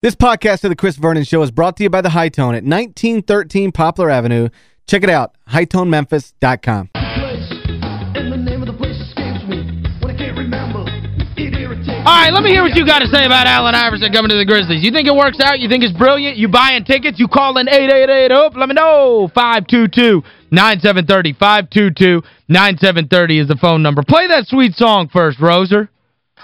This podcast of the Chris Vernon Show is brought to you by The Hi-Tone at 1913 Poplar Avenue. Check it out, hitonememphis.com. All right, let me hear what you got to say about Allen Iverson coming to the Grizzlies. You think it works out? You think it's brilliant? You buying tickets? You calling 888-UP? Let me know. 522-9730. 522-9730 is the phone number. Play that sweet song first, Roser.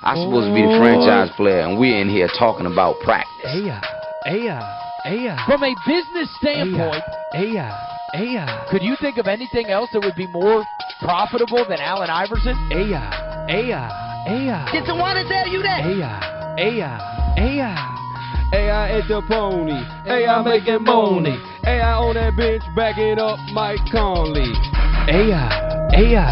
I'm supposed to be the franchise oh. player, and we're in here talking about practice. Aya, aya, aya. From a business uh, standpoint, aya, aya, uh, uh. could you think of anything else that would be more profitable than Allen Iverson? aya, aya, aya. Did someone tell you that? Aya, aya, aya. Hey, I at the pony. Hey, I making money. Hey, I on that bench backing up Mike Conley. Aya, aya,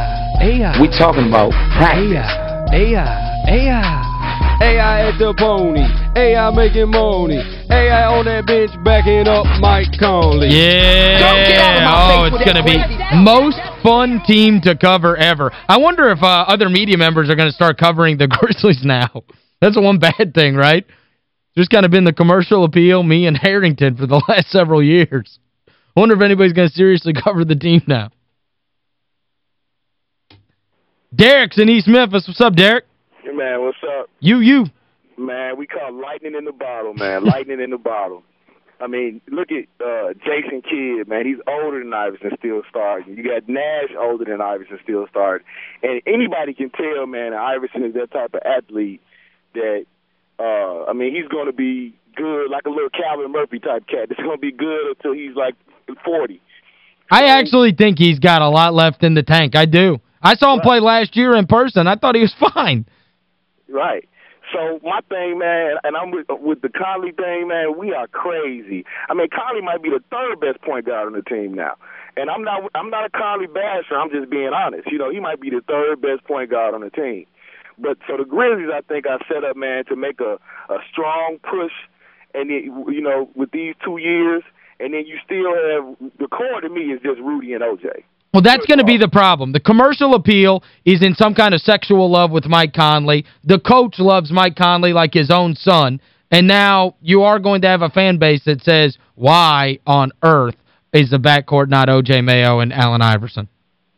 aya. We talking about practice. Aya, aya, aya. Hey, I at the pony. Hey, I making money. Hey, I on that bench backing up Mike Conley. Yeah. Don't get out of my oh, it's going to be most fun team to cover ever. I wonder if uh, other media members are going to start covering the Grizzlies now. That's one bad thing, right? There's kind of been the commercial appeal, me and Harrington, for the last several years. I wonder if anybody's going to seriously cover the team now. Derek's in East Memphis. What's up, Derek? Man, what's up? You, you. Man, we call lightning in the bottle, man. lightning in the bottle. I mean, look at uh, Jason Kidd, man. He's older than Iverson, still starting. You got Nash older than Iverson, still starting. And anybody can tell, man, Iverson is that type of athlete that, uh, I mean, he's going to be good, like a little Calvin Murphy type cat. It's going to be good until he's like 40. I actually think he's got a lot left in the tank. I do. I saw him play last year in person. I thought he was fine. Right. So my thing, man, and I'm with with the Conley thing, man. We are crazy. I mean, Conley might be the third best point guard on the team now, and I'm not I'm not a Conley basher. I'm just being honest. You know, he might be the third best point guard on the team. But so the Grizzlies, I think, are set up, man, to make a a strong push, and it, you know, with these two years, and then you still have the core to me is just Rudy and OJ. Well, that's going to be the problem. The commercial appeal is in some kind of sexual love with Mike Conley. The coach loves Mike Conley like his own son. And now you are going to have a fan base that says, why on earth is the backcourt not O.J. Mayo and Allen Iverson?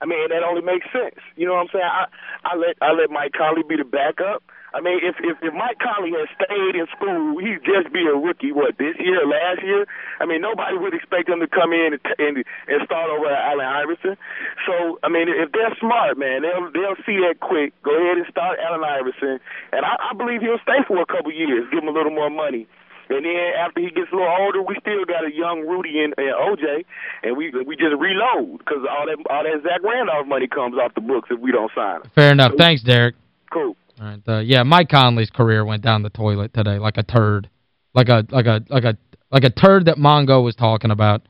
I mean, that only makes sense. You know what I'm saying? I, I let I let Mike Conley be the backup. I mean, if if, if Mike Conley had stayed in school, he'd just be a rookie. What this year, or last year? I mean, nobody would expect him to come in and and, and start over at Allen Iverson. So, I mean, if they're smart, man, they'll they'll see that quick. Go ahead and start Allen Iverson, and I, I believe he'll stay for a couple years. Give him a little more money. And then after he gets a little older, we still got a young Rudy and, and OJ, and we we just reload because all that all that Zach Randolph money comes off the books if we don't sign him. Fair enough. Thanks, Derek. Cool. All right. Uh, yeah, Mike Conley's career went down the toilet today like a turd. Like a like a like a like a turd that Mongo was talking about.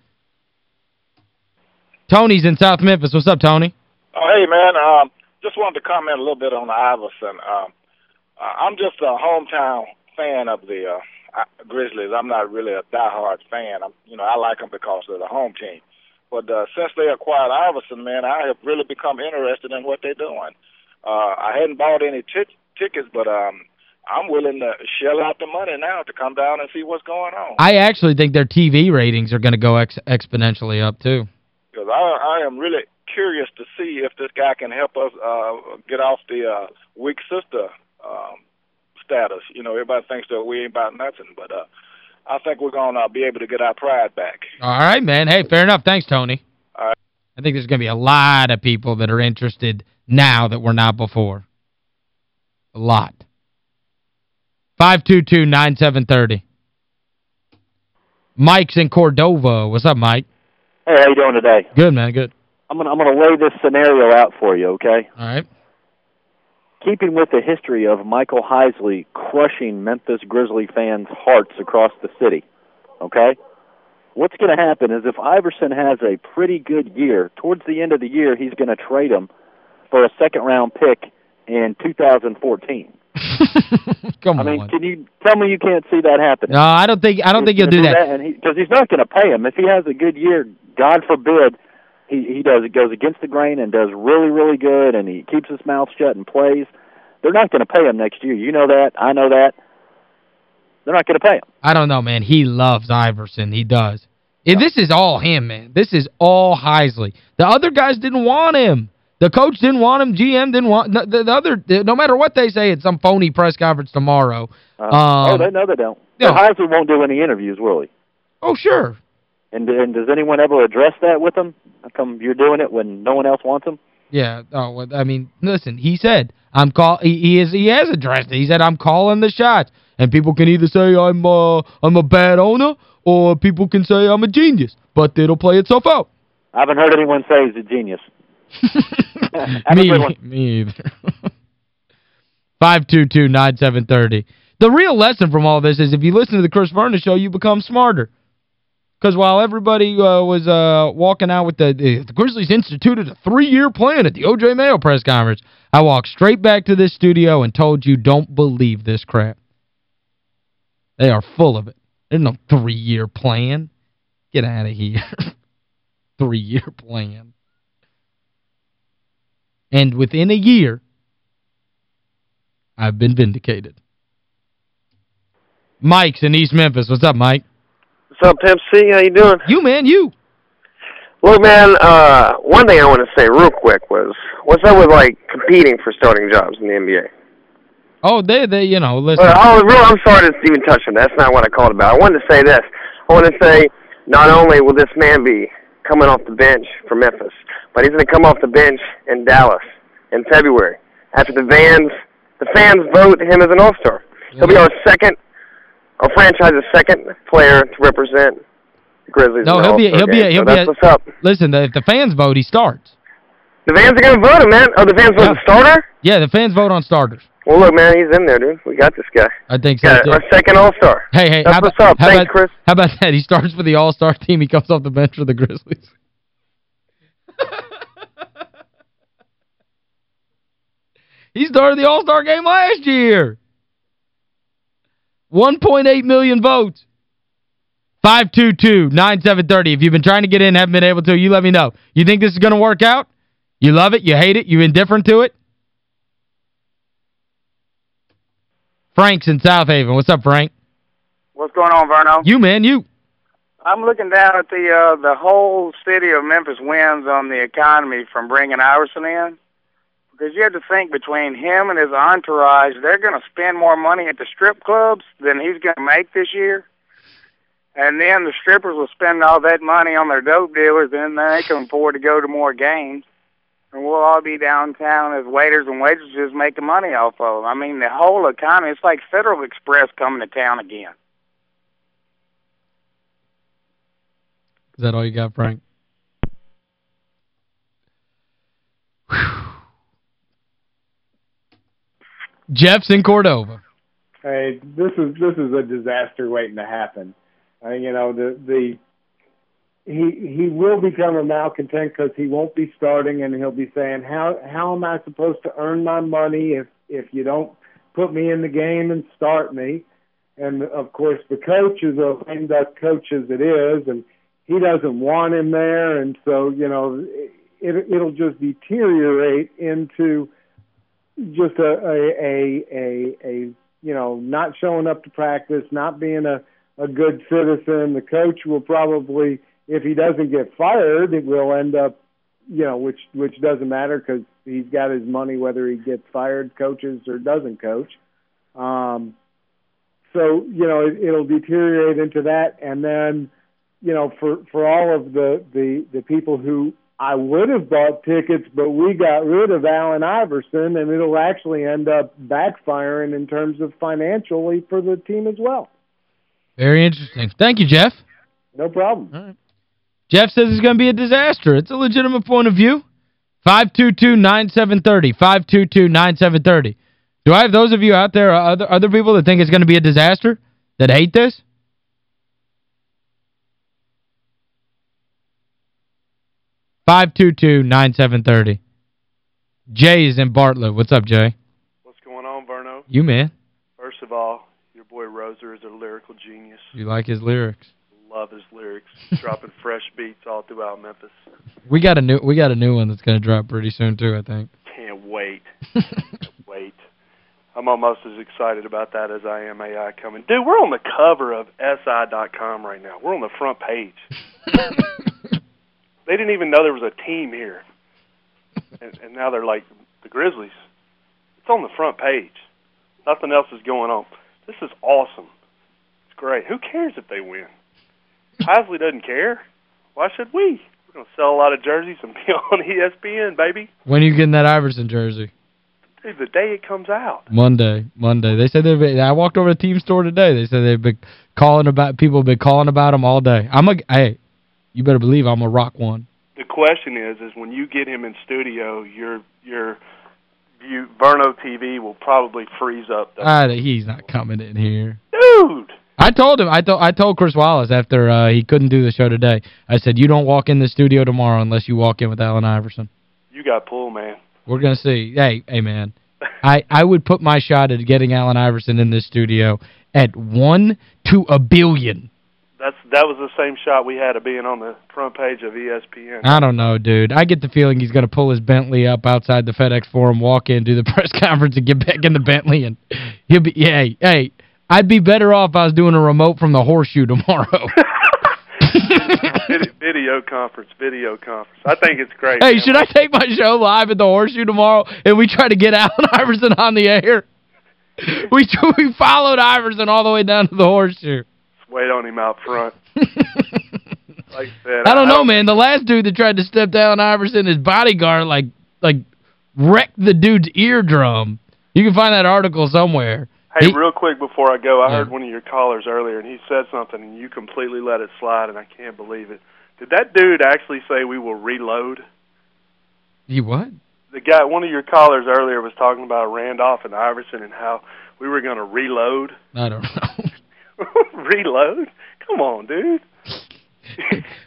Tony's in South Memphis. What's up, Tony? Oh, hey, man. Um, just wanted to comment a little bit on Iverson. Um, I'm just a hometown fan of the uh, Grizzlies. I'm not really a diehard fan. I'm, you know, I like them because they're the home team. But uh, since they acquired Iverson, man, I have really become interested in what they're doing. Uh, I hadn't bought any t- tickets, but um, I'm willing to shell out the money now to come down and see what's going on. I actually think their TV ratings are going to go ex exponentially up, too. because I, I am really curious to see if this guy can help us uh, get off the uh, weak sister um, status. You know, everybody thinks that we ain't about nothing, but uh, I think we're going to be able to get our pride back. All right, man. Hey, fair enough. Thanks, Tony. All right. I think there's going to be a lot of people that are interested now that were not before. A lot. 522-9730. Mike's in Cordova. What's up, Mike? Hey, how you doing today? Good, man. Good. I'm gonna I'm gonna lay this scenario out for you, okay? All right. Keeping with the history of Michael Heisley crushing Memphis Grizzly fans' hearts across the city, okay? What's going to happen is if Iverson has a pretty good year, towards the end of the year, he's going to trade him for a second round pick in 2014. Come on. I mean, on. can you tell me you can't see that happening? No, I don't think I don't think he'll do that. He because he's not going to pay him if he has a good year. God forbid he he does it goes against the grain and does really really good and he keeps his mouth shut and plays. They're not going to pay him next year. You know that. I know that. They're not going to pay him. I don't know, man. He loves Iverson. He does. If this is all him, man. This is all Heisley. The other guys didn't want him. The coach didn't want him. GM didn't want the, the, the other no matter what they say at some phony press conference tomorrow. Uh, um, oh, they know they don't. yeah. Heisley won't do any interviews, will he? Oh, sure. And, and does anyone ever address that with him? How come you're doing it when no one else wants him? Yeah, oh, well, I mean, listen, he said, I'm call he, he is he has addressed it. He said I'm calling the shots. And people can either say I'm uh I'm a bad owner or people can say I'm a genius, but it'll play itself out. I haven't heard anyone say he's a genius. Me, me either. 522-9730. The real lesson from all this is if you listen to the Chris Vernon show, you become smarter. Because while everybody uh, was uh, walking out with the, the, the Grizzlies instituted a three-year plan at the O.J. Mayo press conference, I walked straight back to this studio and told you don't believe this crap. They are full of it. There's no three-year plan. Get out of here. three-year plan. And within a year, I've been vindicated. Mike's in East Memphis. What's up, Mike? What's up, Pimp C? How you doing? You, man, you. Look, man, uh, one thing I want to say real quick was, what's up with, like, competing for starting jobs in the NBA? Oh, they, they you know, listen. Well, oh, real, I'm sorry to even touch on that. That's not what I called about. I wanted to say this. I want to say, not only will this man be coming off the bench for Memphis, but he's going to come off the bench in Dallas in February after the fans, the fans vote him as an All-Star. He'll be our second, our franchise's second player to represent the Grizzlies. No, he'll be he'll be game. he'll so be a, what's up. Listen, the, if the fans vote, he starts. The fans are going to vote him, man. Oh, the fans vote the starter? Yeah, the fans vote on starters. Well, look, man, he's in there, dude. We got this guy. I think so, Yeah, our second All-Star. Hey, hey, That's how what's about, up. How Thanks, about, Chris. How about that? He starts for the All-Star team. He comes off the bench for the Grizzlies. he started the All-Star game last year. 1.8 million votes. 522-9730. If you've been trying to get in haven't been able to, you let me know. You think this is going to work out? You love it? You hate it? You indifferent to it? Frank's in Southaven. What's up, Frank? What's going on, Verno? You, man, you. I'm looking down at the uh, the whole city of Memphis wins on the economy from bringing Iverson in. Because you have to think between him and his entourage, they're going to spend more money at the strip clubs than he's going to make this year. And then the strippers will spend all that money on their dope dealers, and then they can afford to go to more games. And we'll all be downtown as waiters and waitresses making money off of them. I mean, the whole economy, it's like Federal Express coming to town again. Is that all you got, Frank? Jeff's in Cordova. Hey, this is this is a disaster waiting to happen. Uh, you know, the the he he will become a malcontent because he won't be starting, and he'll be saying, "How how am I supposed to earn my money if if you don't put me in the game and start me?" And of course, the coach is a lame duck coach as it is, and he doesn't want him there, and so you know, it it'll just deteriorate into just a a a a, a you know not showing up to practice, not being a a good citizen. The coach will probably, if he doesn't get fired, it will end up, you know, which which doesn't matter because he's got his money whether he gets fired, coaches or doesn't coach. Um, so you know it, it'll deteriorate into that, and then you know for for all of the the the people who I would have bought tickets, but we got rid of Allen Iverson, and it'll actually end up backfiring in terms of financially for the team as well. Very interesting. Thank you, Jeff. No problem. Jeff says it's going to be a disaster. It's a legitimate point of view. 522-9730. 522-9730. Do I have those of you out there, uh, other other people that think it's going to be a disaster, that hate this? Five two two nine seven thirty. Jay is in Bartlett. What's up, Jay? What's going on, Verno? You, man. First of all, your boy Roser is a lyrical genius. You like his lyrics. Love his lyrics. Dropping fresh beats all throughout Memphis. We got a new we got a new one that's going to drop pretty soon too, I think. Can't wait. Can't wait. I'm almost as excited about that as I am AI coming. Dude, we're on the cover of SI.com right now. We're on the front page. they didn't even know there was a team here, and, and now they're like the Grizzlies. It's on the front page. Nothing else is going on. This is awesome. It's great. Who cares if they win? Heisley doesn't care. Why should we? We're going to sell a lot of jerseys and be on ESPN, baby. When are you getting that Iverson jersey? Dude, the day it comes out. Monday. Monday. They said they've been, I walked over to the team store today. They said they've been calling about people have been calling about them all day. I'm a hey, you better believe I'm a rock one. The question is is when you get him in studio, your your view Verno TV will probably freeze up. Ah, he's not coming in here. Dude, I told him I told I told Chris Wallace after uh, he couldn't do the show today. I said you don't walk in the studio tomorrow unless you walk in with Allen Iverson. you got pull, man. We're going to see. Hey, hey man. I I would put my shot at getting Allen Iverson in this studio at 1 to a billion. That's that was the same shot we had of being on the front page of ESPN. I don't know, dude. I get the feeling he's going to pull his Bentley up outside the FedEx Forum, walk in, do the press conference, and get back in the Bentley. And he'll be, yeah, hey, hey, I'd be better off if I was doing a remote from the horseshoe tomorrow. Video conference, video conference. I think it's great. hey, man. should I take my show live at the horseshoe tomorrow and we try to get Allen Iverson on the air? We, we followed Iverson all the way down to the horseshoe. Wait on him out front. like I said, I don't know, man. The last dude that tried to step down Iverson, his bodyguard, like, like wrecked the dude's eardrum. You can find that article somewhere. Hey, real quick before I go, I Yeah. heard one of your callers earlier, and he said something, and you completely let it slide, and I can't believe it. Did that dude actually say we will reload? You what? The guy, one of your callers earlier was talking about Randolph and Iverson and how we were going to reload. I don't know. reload? Come on, dude.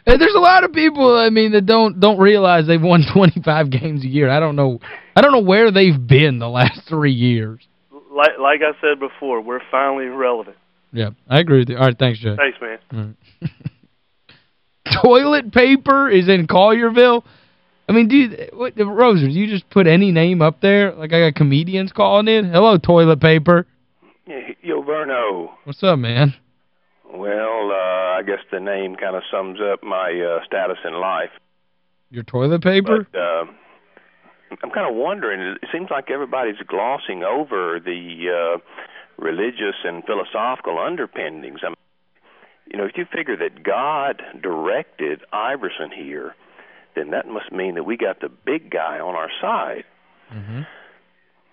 Hey, There's a lot of people, I mean, that don't don't realize they've won 25 games a year. I don't know I don't know where they've been the last three years. Like like I said before, we're finally relevant. Yeah, I agree with you. All right, thanks, Jay. Thanks, man. All right. Toilet paper is in Collierville? I mean, dude, what, Roser, do you just put any name up there? Like I got comedians calling in? Hello, toilet paper. Yo, Verno. What's up, man? Well, uh, I guess the name kind of sums up my uh, status in life. Your toilet paper? But uh, I'm kind of wondering. It seems like everybody's glossing over the uh, religious and philosophical underpinnings. I mean, you know, if you figure that God directed Iverson here, then that must mean that we got the big guy on our side. Mm-hmm.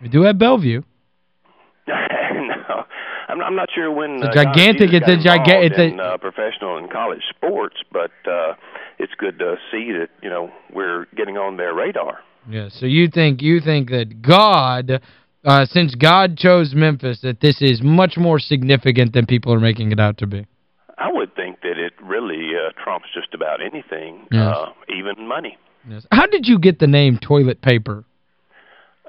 We do have Bellevue. no, I'm, I'm not sure when It's a uh, gigantic- Jesus it's a got giga- it's a- in, uh, professional and college sports, but uh, it's good to see that you know we're getting on their radar. Yeah, so you think you think that God, uh, since God chose Memphis, that this is much more significant than people are making it out to be. I would think that it really uh, trumps just about anything, Yes. uh, even money. Yes. How did you get the name toilet paper?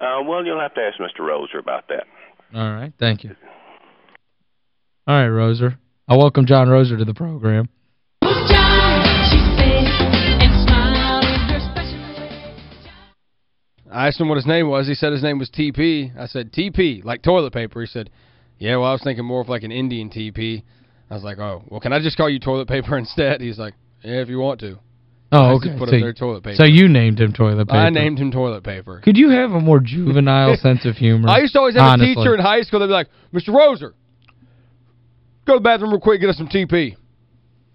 Uh, well, you'll have to ask Mr. Roser about that. All right, thank you. All right, Roser. I welcome John Roser to the program. I asked him what his name was. He said his name was TP. I said, TP, like toilet paper. He said, yeah, well, I was thinking more of like an Indian TP. I was like, oh, well, can I just call you toilet paper instead? He's like, yeah, if you want to. Oh, okay. Put so, up there toilet paper. so you named him toilet paper. I named him toilet paper. Could you have a more juvenile sense of humor? I used to always have Honestly. a teacher in high school. They'd be like, Mr. Roser, go to the bathroom real quick, get us some TP.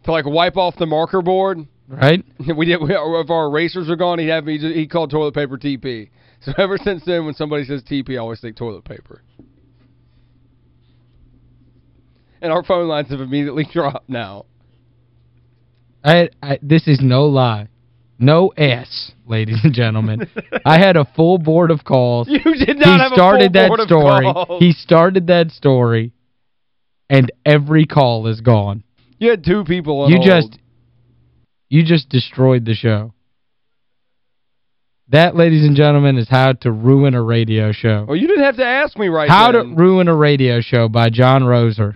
To like wipe off the marker board. Right? We did. We, if our erasers are gone, he'd have me. He called toilet paper TP. So ever since then, when somebody says TP, I always think toilet paper. And our phone lines have immediately dropped now. I, I this is no lie. No S, ladies and gentlemen. I had a full board of calls. You did not he have a started full that story. calls. He started that story and every call is gone. You had two people on You just you just destroyed the show. That, ladies and gentlemen, is how to ruin a radio show. Well, you didn't have to ask me right now. How then. to Ruin a Radio Show by John Roser.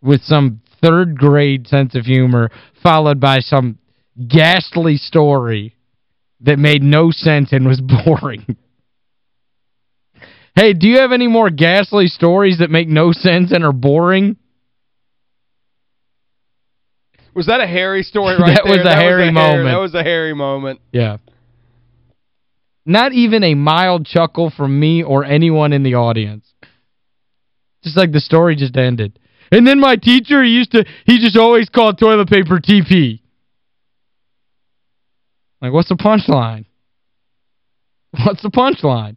With some third grade sense of humor followed by some ghastly story that made no sense and was boring. Hey, do you have any more ghastly stories that make no sense and are boring? Was that a hairy story right that there? Was that was a hairy moment. That was a Harry moment. Yeah. Not even a mild chuckle from me or anyone in the audience. Just like the story just ended. And then my teacher he used to he just always called toilet paper TP. Like what's the punchline? What's the punchline?